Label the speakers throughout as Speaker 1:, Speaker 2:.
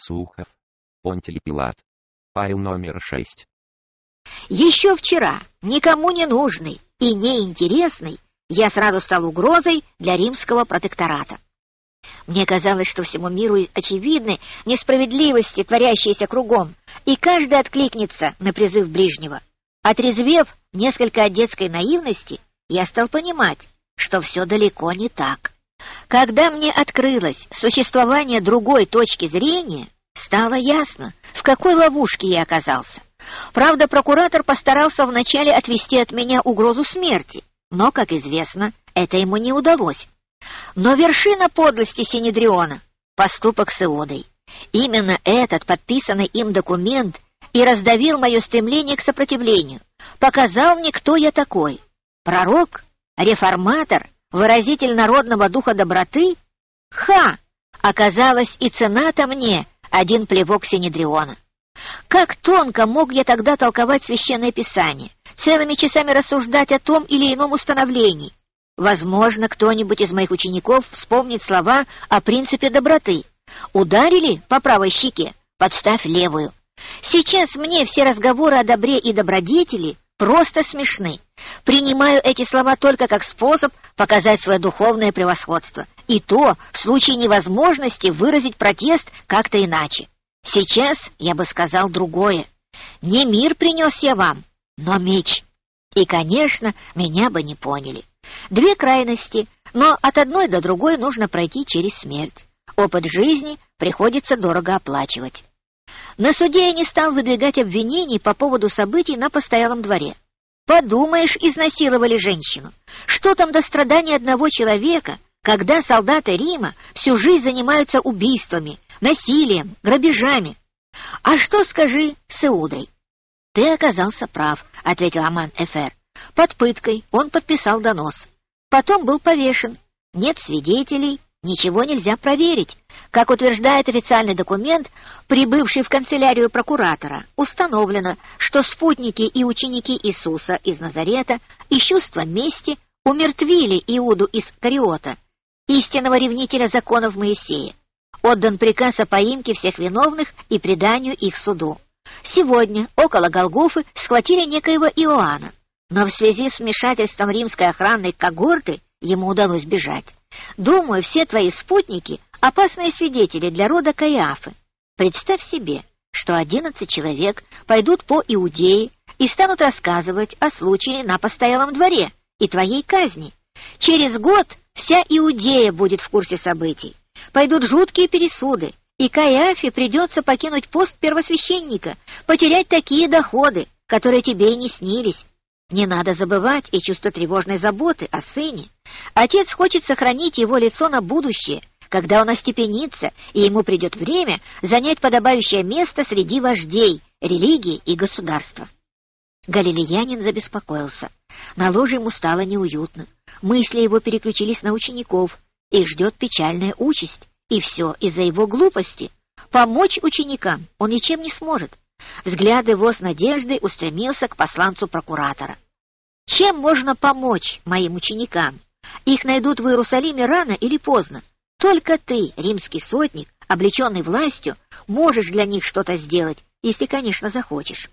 Speaker 1: Сухов. Понтиль Пилат. Файл номер 6.
Speaker 2: Еще вчера, никому не нужный и неинтересный, я сразу стал угрозой для римского протектората. Мне казалось, что всему миру очевидны несправедливости, творящиеся кругом, и каждый откликнется на призыв ближнего. Отрезвев несколько от детской наивности, я стал понимать, что все далеко не так. Когда мне открылось существование другой точки зрения, стало ясно, в какой ловушке я оказался. Правда, прокуратор постарался вначале отвести от меня угрозу смерти, но, как известно, это ему не удалось. Но вершина подлости Синедриона — поступок с Иодой. Именно этот подписанный им документ и раздавил мое стремление к сопротивлению, показал мне, кто я такой. Пророк, реформатор, выразитель народного духа доброты? Ха! Оказалось, и цена-то мне один плевок Синедриона. Как тонко мог я тогда толковать Священное Писание, целыми часами рассуждать о том или ином установлении. Возможно, кто-нибудь из моих учеников вспомнит слова о принципе доброты. Ударили по правой щеке, подставь левую. Сейчас мне все разговоры о добре и добродетели просто смешны. Принимаю эти слова только как способ показать свое духовное превосходство. И то в случае невозможности выразить протест как-то иначе. Сейчас я бы сказал другое. Не мир принес я вам, но меч. И, конечно, меня бы не поняли. Две крайности, но от одной до другой нужно пройти через смерть. Опыт жизни приходится дорого оплачивать. На суде я не стал выдвигать обвинений по поводу событий на постоялом дворе. Подумаешь, изнасиловали женщину. Что там до страдания одного человека, когда солдаты Рима всю жизнь занимаются убийствами, насилием, грабежами? А что, скажи, с Иудой? Ты оказался прав, — ответил Аман Эфер. Под пыткой он подписал донос. Потом был повешен. Нет свидетелей, ничего нельзя проверить. Как утверждает официальный документ, прибывший в канцелярию прокуратора, установлено, что спутники и ученики Иисуса из Назарета из чувства мести умертвили Иуду из Кариота, истинного ревнителя законов Моисея. Отдан приказ о поимке всех виновных и преданию их суду. Сегодня около Голгофы схватили некоего Иоанна, но в связи с вмешательством римской охранной когорты ему удалось бежать. Думаю, все твои спутники — опасные свидетели для рода Каиафы. Представь себе, что одиннадцать человек пойдут по Иудее и станут рассказывать о случае на постоялом дворе и твоей казни. Через год вся Иудея будет в курсе событий. Пойдут жуткие пересуды, и Каиафе придется покинуть пост первосвященника, потерять такие доходы, которые тебе и не снились. Не надо забывать и чувство тревожной заботы о сыне. Отец хочет сохранить его лицо на будущее, когда он остепенится, и ему придет время занять подобающее место среди вождей, религии и государства. Галилеянин забеспокоился. На ложе ему стало неуютно. Мысли его переключились на учеников. Их ждет печальная участь. И все из-за его глупости. Помочь ученикам он ничем не сможет. Взгляд его с надеждой устремился к посланцу прокуратора. «Чем можно помочь моим ученикам? Их найдут в Иерусалиме рано или поздно. Только ты, римский сотник, облеченный властью, можешь для них что-то сделать, если, конечно, захочешь».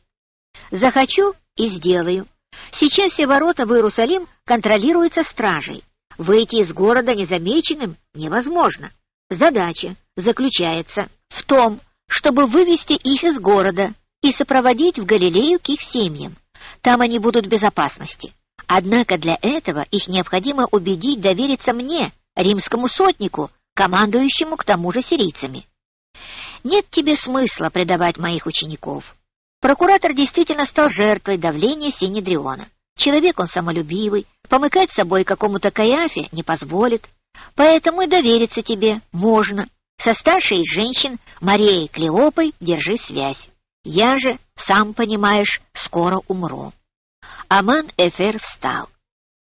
Speaker 2: «Захочу и сделаю. Сейчас все ворота в Иерусалим контролируются стражей. Выйти из города незамеченным невозможно. Задача заключается в том, чтобы вывести их из города и сопроводить в Галилею к их семьям. Там они будут в безопасности. Однако для этого их необходимо убедить довериться мне, римскому сотнику, командующему к тому же сирийцами. Нет тебе смысла предавать моих учеников. Прокуратор действительно стал жертвой давления Синедриона. Человек он самолюбивый, помыкать собой какому-то Каиафе не позволит. Поэтому и довериться тебе можно. Со старшей из женщин, Марией Клеопой, держи связь. Я же, сам понимаешь, скоро умру. Аман Эфер встал.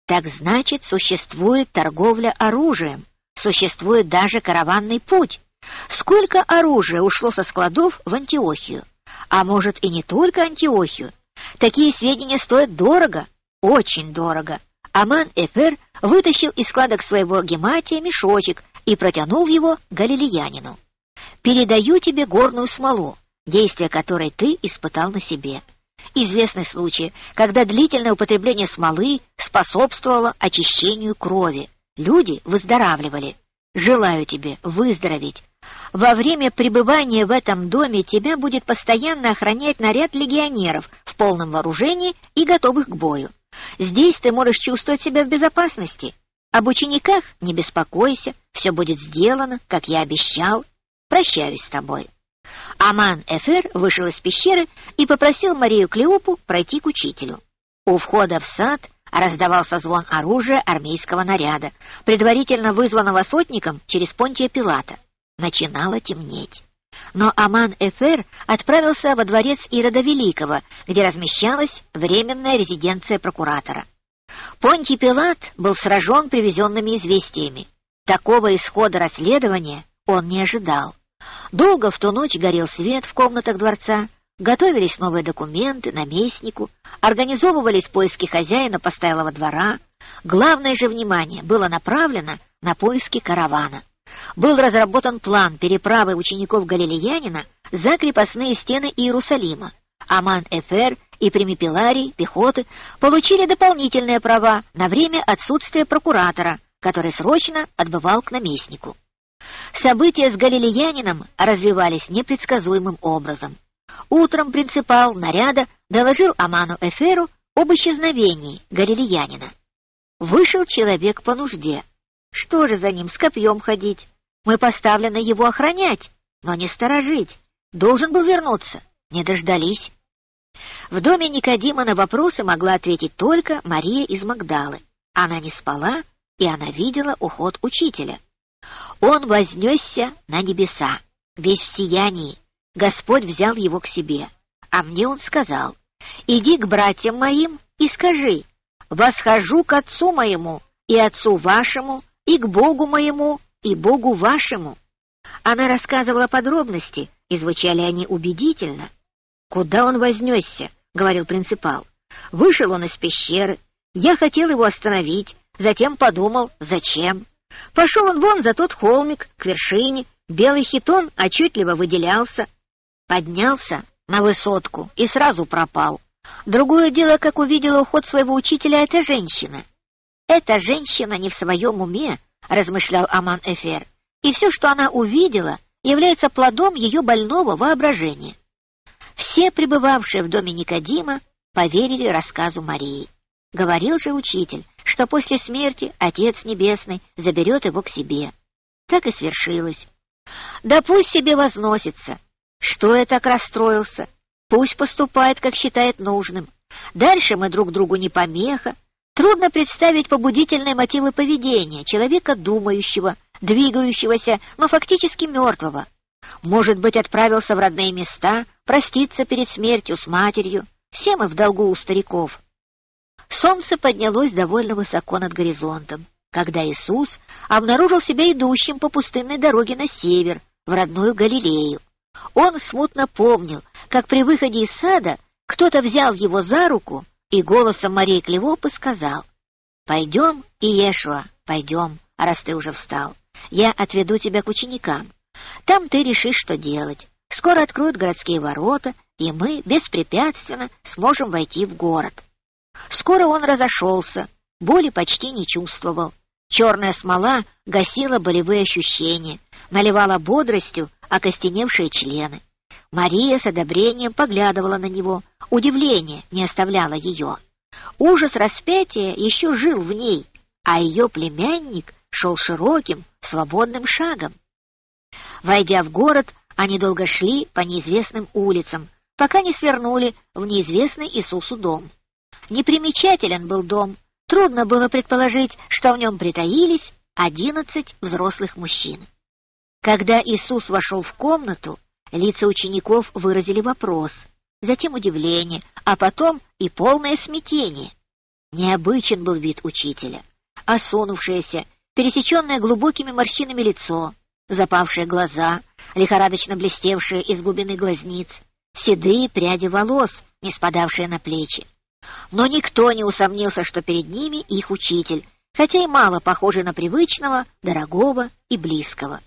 Speaker 2: Так значит, существует торговля оружием, существует даже караванный путь. Сколько оружия ушло со складов в Антиохию? А может и не только Антиохию? Такие сведения стоят дорого, очень дорого. Аман Эфер вытащил из складок своего гематия мешочек и протянул его галилеянину. передаю тебе горную смолу, действие которой ты испытал на себе. Известны случаи, когда длительное употребление смолы способствовало очищению крови. Люди выздоравливали. Желаю тебе выздороветь. Во время пребывания в этом доме тебя будет постоянно охранять наряд легионеров в полном вооружении и готовых к бою. Здесь ты можешь чувствовать себя в безопасности. Об учениках не беспокойся, все будет сделано, как я обещал. Прощаюсь с тобой. Аман-Эфер вышел из пещеры и попросил Марию Клеопу пройти к учителю. У входа в сад раздавался звон оружия армейского наряда, предварительно вызванного сотником через Понтия Пилата. Начинало темнеть. Но Аман-Эфер отправился во дворец Ирода Великого, где размещалась временная резиденция прокуратора. Понтий Пилат был сражен привезенными известиями. Такого исхода расследования он не ожидал. Долго в ту ночь горел свет в комнатах дворца, готовились новые документы наместнику, организовывались поиски хозяина постоялого двора. Главное же внимание было направлено на поиски каравана. Был разработан план переправы учеников Галилеянина за крепостные стены Иерусалима. Аман-Эфер и Примипеларий, пехоты, получили дополнительные права на время отсутствия прокуратора, который срочно отбывал к наместнику. События с галилеянином развивались непредсказуемым образом. Утром принципал наряда доложил Аману Эферу об исчезновении галилеянина. Вышел человек по нужде. Что же за ним с копьем ходить? Мы поставлены его охранять, но не сторожить. Должен был вернуться. Не дождались. В доме Никодима на вопросы могла ответить только Мария из Магдалы. Она не спала, и она видела уход учителя. Он вознесся на небеса, весь в сиянии. Господь взял его к себе. А мне он сказал, «Иди к братьям моим и скажи, восхожу к отцу моему и отцу вашему, и к Богу моему, и Богу вашему». Она рассказывала подробности, и звучали они убедительно. «Куда он вознесся?» — говорил принципал. «Вышел он из пещеры. Я хотел его остановить, затем подумал, зачем. Пошел он вон за тот холмик, к вершине, белый хитон отчетливо выделялся. Поднялся на высотку и сразу пропал. Другое дело, как увидела уход своего учителя эта женщина. «Эта женщина не в своем уме», — размышлял Аман-Эфер, «и все, что она увидела, является плодом ее больного воображения». Все пребывавшие в доме Никодима поверили рассказу Марии. Говорил же учитель, что после смерти Отец Небесный заберет его к себе. Так и свершилось. Да пусть себе возносится. Что я так расстроился? Пусть поступает, как считает нужным. Дальше мы друг другу не помеха. Трудно представить побудительные мотивы поведения человека думающего, двигающегося, но фактически мертвого. Может быть, отправился в родные места, проститься перед смертью с матерью. Все мы в долгу у стариков. Солнце поднялось довольно высоко над горизонтом, когда Иисус обнаружил себя идущим по пустынной дороге на север, в родную Галилею. Он смутно помнил, как при выходе из сада кто-то взял его за руку и голосом Марии Клевопы сказал, «Пойдем, Иешуа, пойдем, раз ты уже встал. Я отведу тебя к ученикам. Там ты решишь, что делать. Скоро откроют городские ворота, и мы беспрепятственно сможем войти в город». Скоро он разошелся, боли почти не чувствовал. Черная смола гасила болевые ощущения, наливала бодростью окостеневшие члены. Мария с одобрением поглядывала на него, удивление не оставляло ее. Ужас распятия еще жил в ней, а ее племянник шел широким, свободным шагом. Войдя в город, они долго шли по неизвестным улицам, пока не свернули в неизвестный Иисусу дом. Непримечателен был дом, трудно было предположить, что в нем притаились одиннадцать взрослых мужчин. Когда Иисус вошел в комнату, лица учеников выразили вопрос, затем удивление, а потом и полное смятение. Необычен был вид учителя, осунувшееся, пересеченное глубокими морщинами лицо, запавшие глаза, лихорадочно блестевшие из глубины глазниц, седые пряди волос, не спадавшие на плечи. Но никто не усомнился, что перед ними их учитель, хотя и мало похожий на привычного, дорогого и близкого.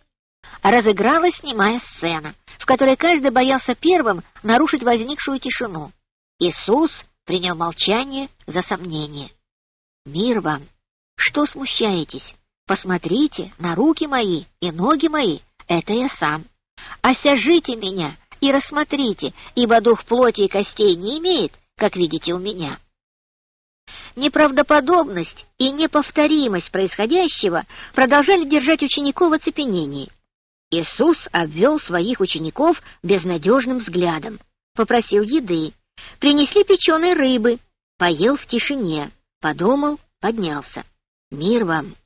Speaker 2: разыгралась снимая сцена, в которой каждый боялся первым нарушить возникшую тишину. Иисус принял молчание за сомнение. «Мир вам! Что смущаетесь? Посмотрите на руки мои и ноги мои, это я сам. Осяжите меня и рассмотрите, ибо дух плоти и костей не имеет, как видите у меня». Неправдоподобность и неповторимость происходящего продолжали держать учеников в оцепенении. Иисус обвел своих учеников безнадежным взглядом, попросил еды, принесли печеной рыбы, поел в тишине, подумал, поднялся. Мир вам!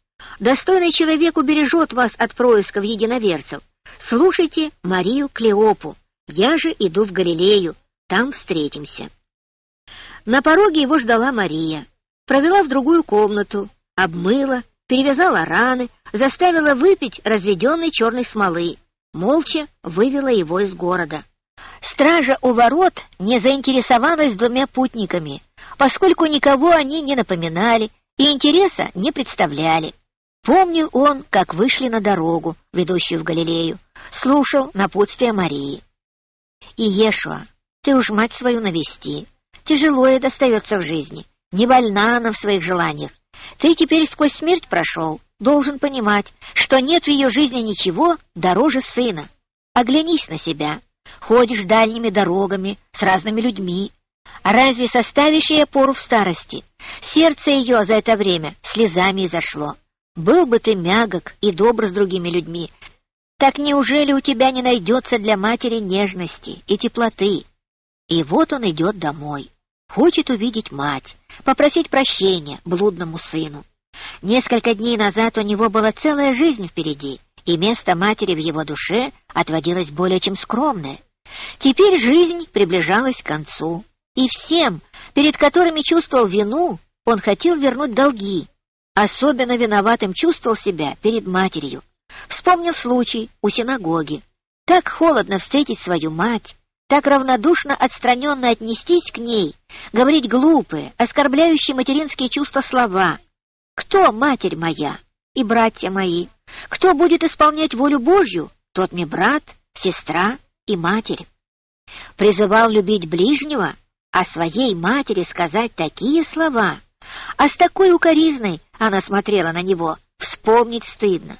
Speaker 2: Достойный человек убережет вас от происков единоверцев. Слушайте Марию Клеопу. Я же иду в Галилею, там встретимся. На пороге его ждала Мария. Провела в другую комнату, обмыла, перевязала раны, заставила выпить разведенной черной смолы, молча вывела его из города. Стража у ворот не заинтересовалась двумя путниками, поскольку никого они не напоминали и интереса не представляли. Помнил он, как вышли на дорогу, ведущую в Галилею, слушал напутствие Марии. «Иешуа, ты уж мать свою навести, тяжело ей достается в жизни, не больна она в своих желаниях. Ты теперь сквозь смерть прошел, должен понимать, что нет в ее жизни ничего дороже сына. Оглянись на себя, ходишь дальними дорогами с разными людьми. А разве ей опору в старости? Сердце ее за это время слезами изошло. Был бы ты мягок и добр с другими людьми, так неужели у тебя не найдется для матери нежности и теплоты? И вот он идет домой, хочет увидеть мать, попросить прощения блудному сыну. Несколько дней назад у него была целая жизнь впереди, и место матери в его душе отводилось более чем скромное. Теперь жизнь приближалась к концу, и всем, перед которыми чувствовал вину, он хотел вернуть долги. Особенно виноватым чувствовал себя перед матерью. Вспомнил случай у синагоги. Так холодно встретить свою мать, так равнодушно отстраненно отнестись к ней, говорить глупые, оскорбляющие материнские чувства слова. Кто матерь моя и братья мои? Кто будет исполнять волю Божью, тот мне брат, сестра и матерь. Призывал любить ближнего, а своей матери сказать такие слова. А с такой укоризной она смотрела на него, вспомнить стыдно.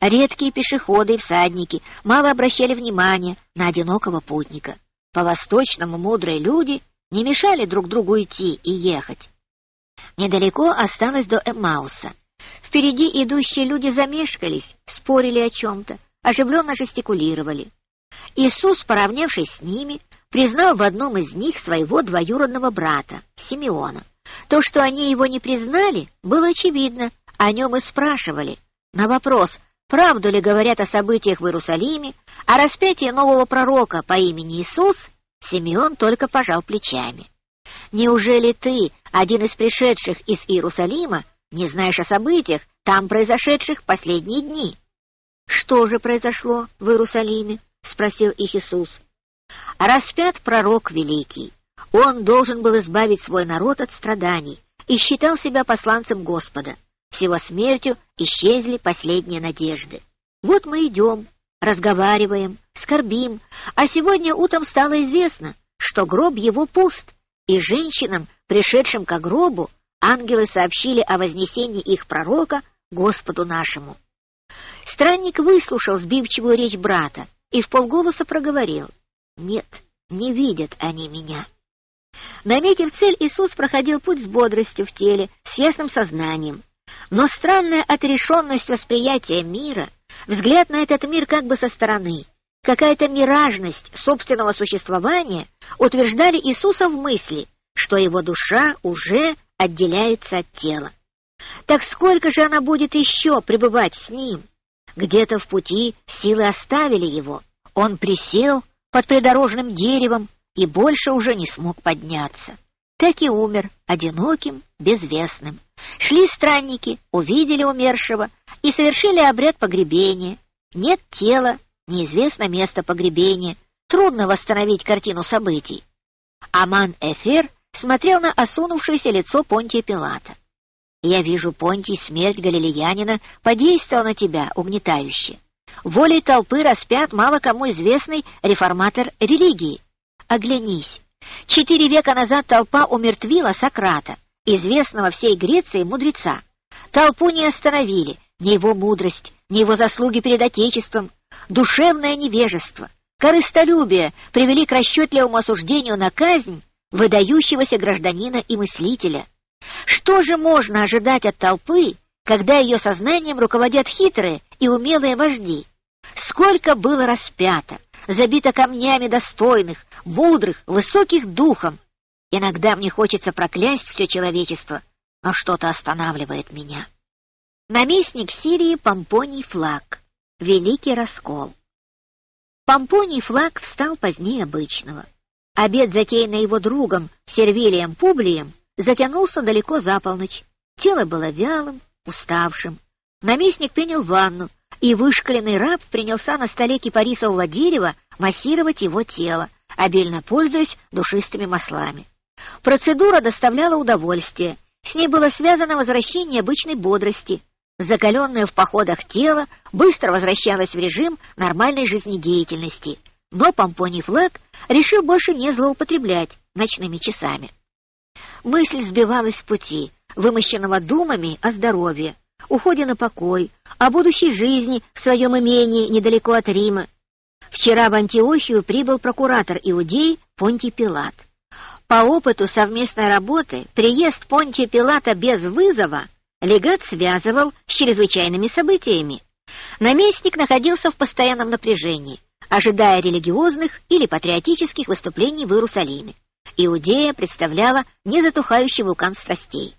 Speaker 2: Редкие пешеходы и всадники мало обращали внимания на одинокого путника. По-восточному мудрые люди не мешали друг другу идти и ехать. Недалеко осталось до Эммауса. Впереди идущие люди замешкались, спорили о чем-то, оживленно жестикулировали. Иисус, поравнявшись с ними, признал в одном из них своего двоюродного брата, Симеона. То, что они его не признали, было очевидно, о нем и спрашивали. На вопрос, правду ли говорят о событиях в Иерусалиме, о распятии нового пророка по имени Иисус, Симеон только пожал плечами. «Неужели ты, один из пришедших из Иерусалима, не знаешь о событиях, там произошедших последние дни?» «Что же произошло в Иерусалиме?» — спросил их Иисус. «Распят пророк великий. Он должен был избавить свой народ от страданий и считал себя посланцем Господа. С его смертью исчезли последние надежды. Вот мы идем, разговариваем, скорбим, а сегодня утром стало известно, что гроб его пуст, и женщинам, пришедшим к гробу, ангелы сообщили о вознесении их пророка Господу нашему. Странник выслушал сбивчивую речь брата и в полголоса проговорил, «Нет, не видят они меня». Наметив цель, Иисус проходил путь с бодростью в теле, с ясным сознанием. Но странная отрешенность восприятия мира, взгляд на этот мир как бы со стороны, какая-то миражность собственного существования утверждали Иисуса в мысли, что его душа уже отделяется от тела. Так сколько же она будет еще пребывать с ним? Где-то в пути силы оставили его. Он присел под придорожным деревом и больше уже не смог подняться. Так и умер одиноким, безвестным. Шли странники, увидели умершего и совершили обряд погребения. Нет тела, неизвестно место погребения, трудно восстановить картину событий. Аман-Эфер смотрел на осунувшееся лицо Понтия Пилата. «Я вижу, Понтий, смерть галилеянина подействовала на тебя угнетающе. волей толпы распят мало кому известный реформатор религии. Оглянись. Четыре века назад толпа умертвила Сократа, известного всей Греции мудреца. Толпу не остановили ни его мудрость, ни его заслуги перед Отечеством, душевное невежество, корыстолюбие привели к расчетливому осуждению на казнь выдающегося гражданина и мыслителя. Что же можно ожидать от толпы, когда ее сознанием руководят хитрые и умелые вожди? Сколько было распято, забито камнями достойных, мудрых, высоких духом. Иногда мне хочется проклясть все человечество, но что-то останавливает меня. Наместник Сирии Помпоний Флаг. Великий раскол. Помпоний Флаг встал позднее обычного. Обед, затеянный его другом Сервилием Публием, затянулся далеко за полночь. Тело было вялым, уставшим. Наместник принял ванну, и вышкаленный раб принялся на столе кипарисового дерева массировать его тело, обильно пользуясь душистыми маслами. Процедура доставляла удовольствие, с ней было связано возвращение обычной бодрости. Закаленное в походах тело быстро возвращалось в режим нормальной жизнедеятельности, но Помпоний Флэг решил больше не злоупотреблять ночными часами. Мысль сбивалась с пути, вымощенного думами о здоровье, уходе на покой, о будущей жизни в своем имении недалеко от Рима. Вчера в Антиохию прибыл прокуратор Иудей Понтий Пилат. По опыту совместной работы приезд Понтия Пилата без вызова легат связывал с чрезвычайными событиями. Наместник находился в постоянном напряжении, ожидая религиозных или патриотических выступлений в Иерусалиме. Иудея представляла незатухающий вулкан страстей.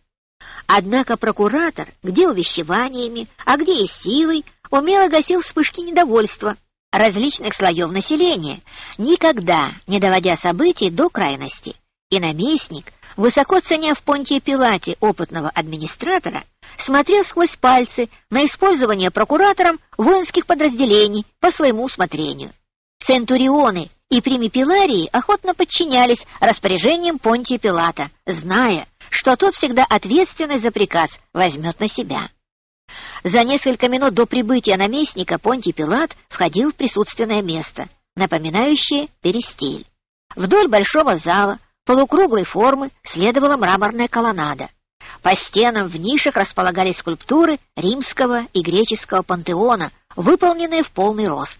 Speaker 2: Однако прокуратор, где увещеваниями, а где и силой, умело гасил вспышки недовольства различных слоев населения, никогда не доводя событий до крайности. И наместник, высоко ценя в Понтии Пилате опытного администратора, смотрел сквозь пальцы на использование прокуратором воинских подразделений по своему усмотрению. Центурионы и примипеларии охотно подчинялись распоряжениям Понтия Пилата, зная, что тот всегда ответственность за приказ возьмет на себя. За несколько минут до прибытия наместника Понтий Пилат входил в присутственное место, напоминающее перестиль. Вдоль большого зала, полукруглой формы, следовала мраморная колоннада. По стенам в нишах располагались скульптуры римского и греческого пантеона, выполненные в полный рост.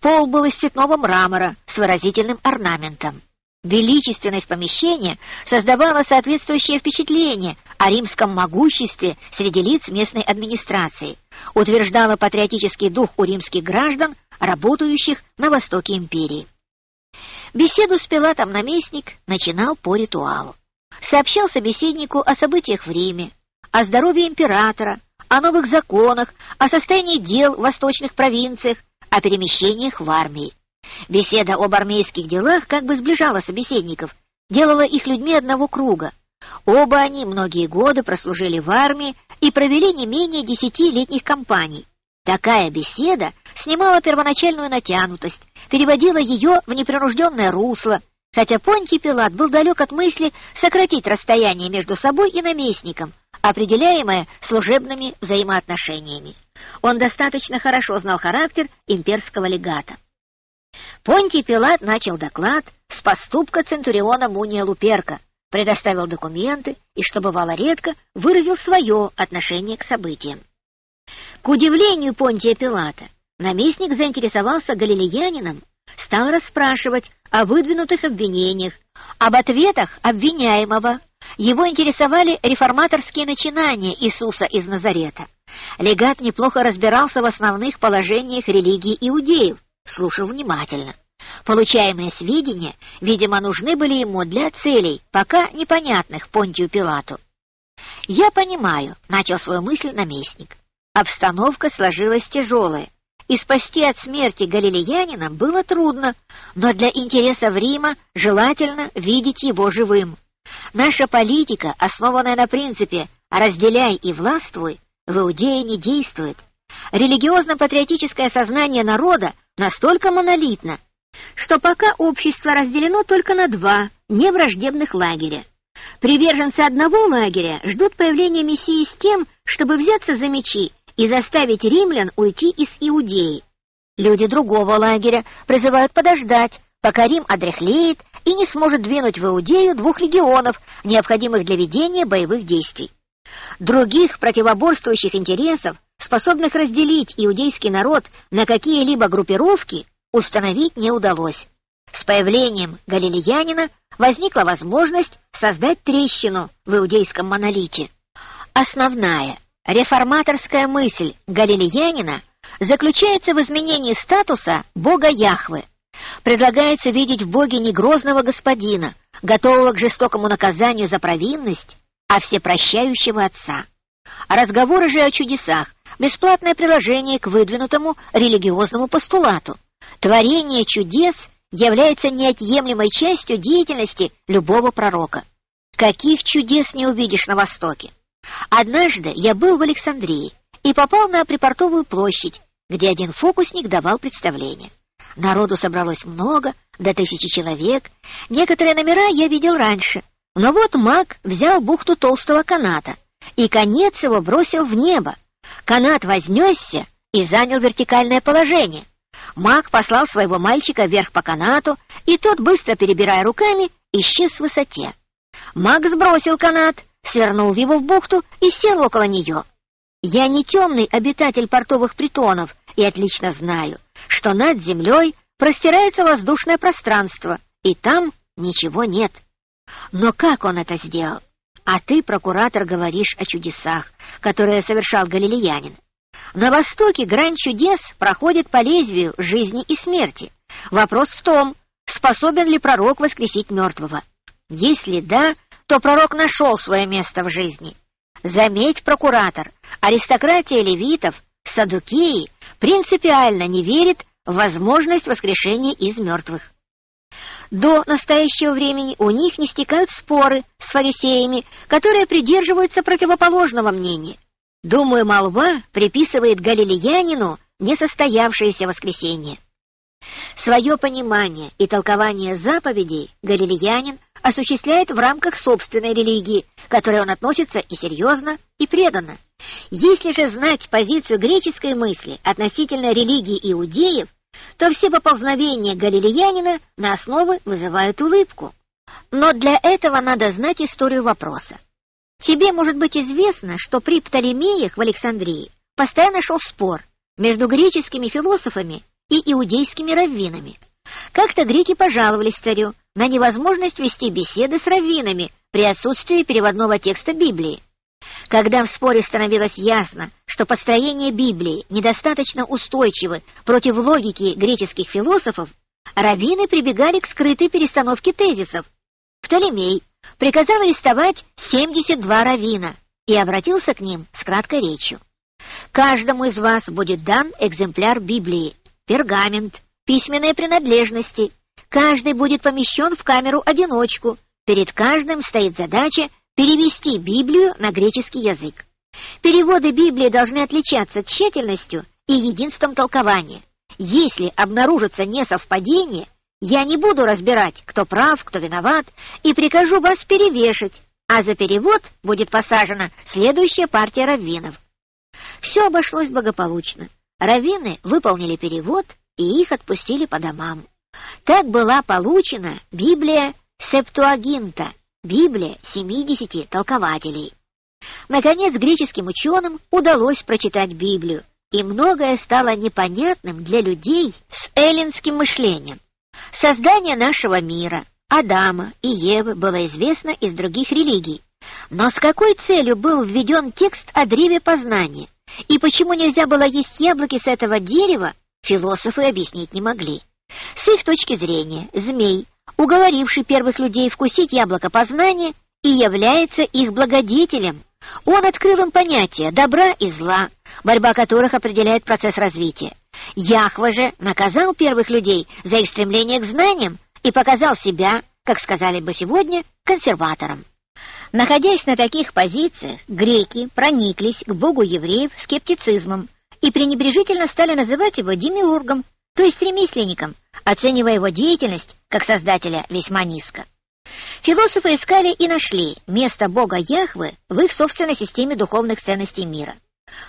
Speaker 2: Пол был из цветного мрамора с выразительным орнаментом. Величественность помещения создавала соответствующее впечатление о римском могуществе среди лиц местной администрации, утверждала патриотический дух у римских граждан, работающих на востоке империи. Беседу с Пилатом наместник начинал по ритуалу. Сообщал собеседнику о событиях в Риме, о здоровье императора, о новых законах, о состоянии дел в восточных провинциях, о перемещениях в армии. Беседа об армейских делах как бы сближала собеседников, делала их людьми одного круга. Оба они многие годы прослужили в армии и провели не менее десяти летних кампаний. Такая беседа снимала первоначальную натянутость, переводила ее в непринужденное русло, хотя Понтий Пилат был далек от мысли сократить расстояние между собой и наместником, определяемое служебными взаимоотношениями. Он достаточно хорошо знал характер имперского легата. Понтий Пилат начал доклад с поступка Центуриона Муния Луперка, предоставил документы и, что бывало редко, выразил свое отношение к событиям. К удивлению Понтия Пилата, наместник заинтересовался галилеянином, стал расспрашивать о выдвинутых обвинениях, об ответах обвиняемого. Его интересовали реформаторские начинания Иисуса из Назарета. Легат неплохо разбирался в основных положениях религии иудеев, слушал внимательно. Получаемые сведения, видимо, нужны были ему для целей, пока непонятных Понтию Пилату. «Я понимаю», — начал свою мысль наместник. Обстановка сложилась тяжелая, и спасти от смерти галилеянина было трудно, но для интересов Рима желательно видеть его живым. Наша политика, основанная на принципе «разделяй и властвуй», в Иудее не действует. Религиозно-патриотическое сознание народа настолько монолитно, что пока общество разделено только на два невраждебных лагеря. Приверженцы одного лагеря ждут появления Мессии с тем, чтобы взяться за мечи и заставить римлян уйти из Иудеи. Люди другого лагеря призывают подождать, пока Рим одряхлеет и не сможет двинуть в Иудею двух легионов, необходимых для ведения боевых действий. Других противоборствующих интересов, способных разделить иудейский народ на какие-либо группировки, установить не удалось. С появлением галилеянина возникла возможность создать трещину в иудейском монолите. Основная реформаторская мысль галилеянина заключается в изменении статуса бога Яхвы. Предлагается видеть в боге не грозного господина, готового к жестокому наказанию за провинность, а всепрощающего отца. разговоры же о чудесах – бесплатное приложение к выдвинутому религиозному постулату. Творение чудес является неотъемлемой частью деятельности любого пророка. Каких чудес не увидишь на Востоке? Однажды я был в Александрии и попал на припортовую площадь, где один фокусник давал представление. Народу собралось много, до тысячи человек. Некоторые номера я видел раньше. Но вот маг взял бухту толстого каната, и конец его бросил в небо. Канат вознесся и занял вертикальное положение. Маг послал своего мальчика вверх по канату, и тот, быстро перебирая руками, исчез в высоте. Маг сбросил канат, свернул его в бухту и сел около нее. Я не темный обитатель портовых притонов и отлично знаю, что над землей простирается воздушное пространство, и там ничего нет. Но как он это сделал? А ты, прокуратор, говоришь о чудесах, которые совершал галилеянин. На Востоке грань чудес проходит по лезвию жизни и смерти. Вопрос в том, способен ли пророк воскресить мертвого. Если да, то пророк нашел свое место в жизни. Заметь, прокуратор, аристократия левитов, садукеи принципиально не верит в возможность воскрешения из мертвых. До настоящего времени у них не стекают споры с фарисеями, которые придерживаются противоположного мнения. Думаю, молва приписывает галилеянину несостоявшееся воскресение. Свое понимание и толкование заповедей галилеянин осуществляет в рамках собственной религии, к которой он относится и серьезно, и преданно. Если же знать позицию греческой мысли относительно религии иудеев, то все поползновения галилеянина на основы вызывают улыбку. Но для этого надо знать историю вопроса. Тебе может быть известно, что при Птолемеях в Александрии постоянно шел спор между греческими философами и иудейскими раввинами. Как-то греки пожаловались царю на невозможность вести беседы с раввинами при отсутствии переводного текста Библии. Когда в споре становилось ясно, что построение Библии недостаточно устойчивы против логики греческих философов, раввины прибегали к скрытой перестановке тезисов. Птолемей приказал арестовать 72 раввина и обратился к ним с краткой речью. «Каждому из вас будет дан экземпляр Библии, пергамент, письменные принадлежности. Каждый будет помещен в камеру-одиночку. Перед каждым стоит задача перевести Библию на греческий язык. Переводы Библии должны отличаться тщательностью и единством толкования. Если обнаружится несовпадение, я не буду разбирать, кто прав, кто виноват, и прикажу вас перевешать, а за перевод будет посажена следующая партия раввинов. Все обошлось благополучно. Раввины выполнили перевод, и их отпустили по домам. Так была получена Библия Септуагинта, Библия 70 толкователей. Наконец, греческим ученым удалось прочитать Библию, и многое стало непонятным для людей с эллинским мышлением. Создание нашего мира, Адама и Евы было известно из других религий. Но с какой целью был введен текст о древе познания? И почему нельзя было есть яблоки с этого дерева, философы объяснить не могли. С их точки зрения, змей, уговоривший первых людей вкусить яблоко познания, и является их благодетелем. Он открыл им понятия добра и зла, борьба которых определяет процесс развития. Яхва же наказал первых людей за их стремление к знаниям и показал себя, как сказали бы сегодня, консерватором. Находясь на таких позициях, греки прониклись к богу евреев скептицизмом и пренебрежительно стали называть его демиургом, то есть ремесленником, оценивая его деятельность как создателя весьма низко. Философы искали и нашли место бога Яхвы в их собственной системе духовных ценностей мира.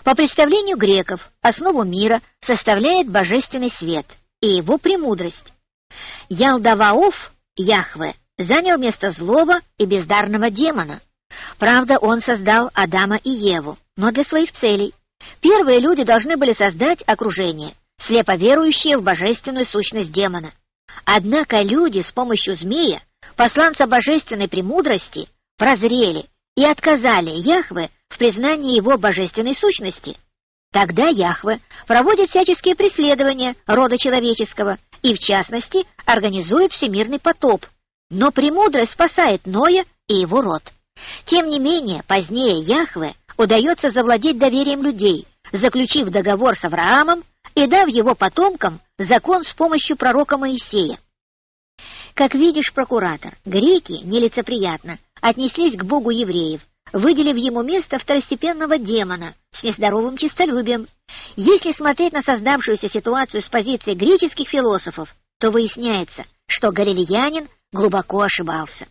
Speaker 2: По представлению греков, основу мира составляет божественный свет и его премудрость. Ялдаваоф, Яхве, занял место злого и бездарного демона. Правда, он создал Адама и Еву, но для своих целей. Первые люди должны были создать окружение, слепо верующее в божественную сущность демона. Однако люди с помощью змея, посланца божественной премудрости, прозрели и отказали Яхве в признании его божественной сущности. Тогда Яхве проводит всяческие преследования рода человеческого и, в частности, организует всемирный потоп, но премудрость спасает Ноя и его род. Тем не менее, позднее Яхве удается завладеть доверием людей, заключив договор с Авраамом и дав его потомкам закон с помощью пророка Моисея. Как видишь, прокуратор, греки нелицеприятно отнеслись к богу евреев, выделив ему место второстепенного демона с нездоровым честолюбием. Если смотреть на создавшуюся ситуацию с позиции греческих философов, то выясняется, что галилеянин глубоко ошибался.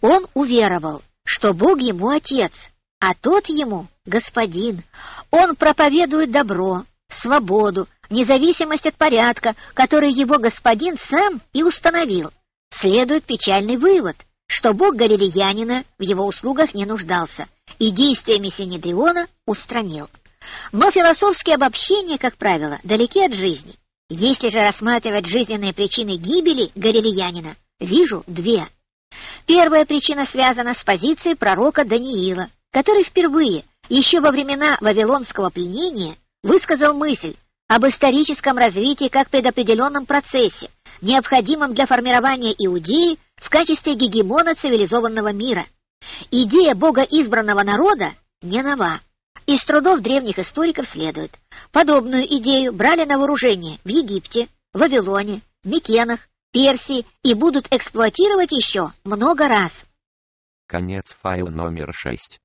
Speaker 2: Он уверовал, что Бог ему отец, а тот ему господин. Он проповедует добро, свободу, независимость от порядка, который его господин сам и установил. Следует печальный вывод, что бог галилеянина в его услугах не нуждался и действиями Синедриона устранил. Но философские обобщения, как правило, далеки от жизни. Если же рассматривать жизненные причины гибели галилеянина, вижу две. Первая причина связана с позицией пророка Даниила, который впервые, еще во времена Вавилонского пленения, высказал мысль об историческом развитии как предопределенном процессе, необходимом для формирования Иудеи в качестве гегемона цивилизованного мира. Идея Бога избранного народа не нова. Из трудов древних историков следует. Подобную идею брали на вооружение в Египте, Вавилоне, Микенах, Персии и будут эксплуатировать еще много раз.
Speaker 1: Конец файла номер 6.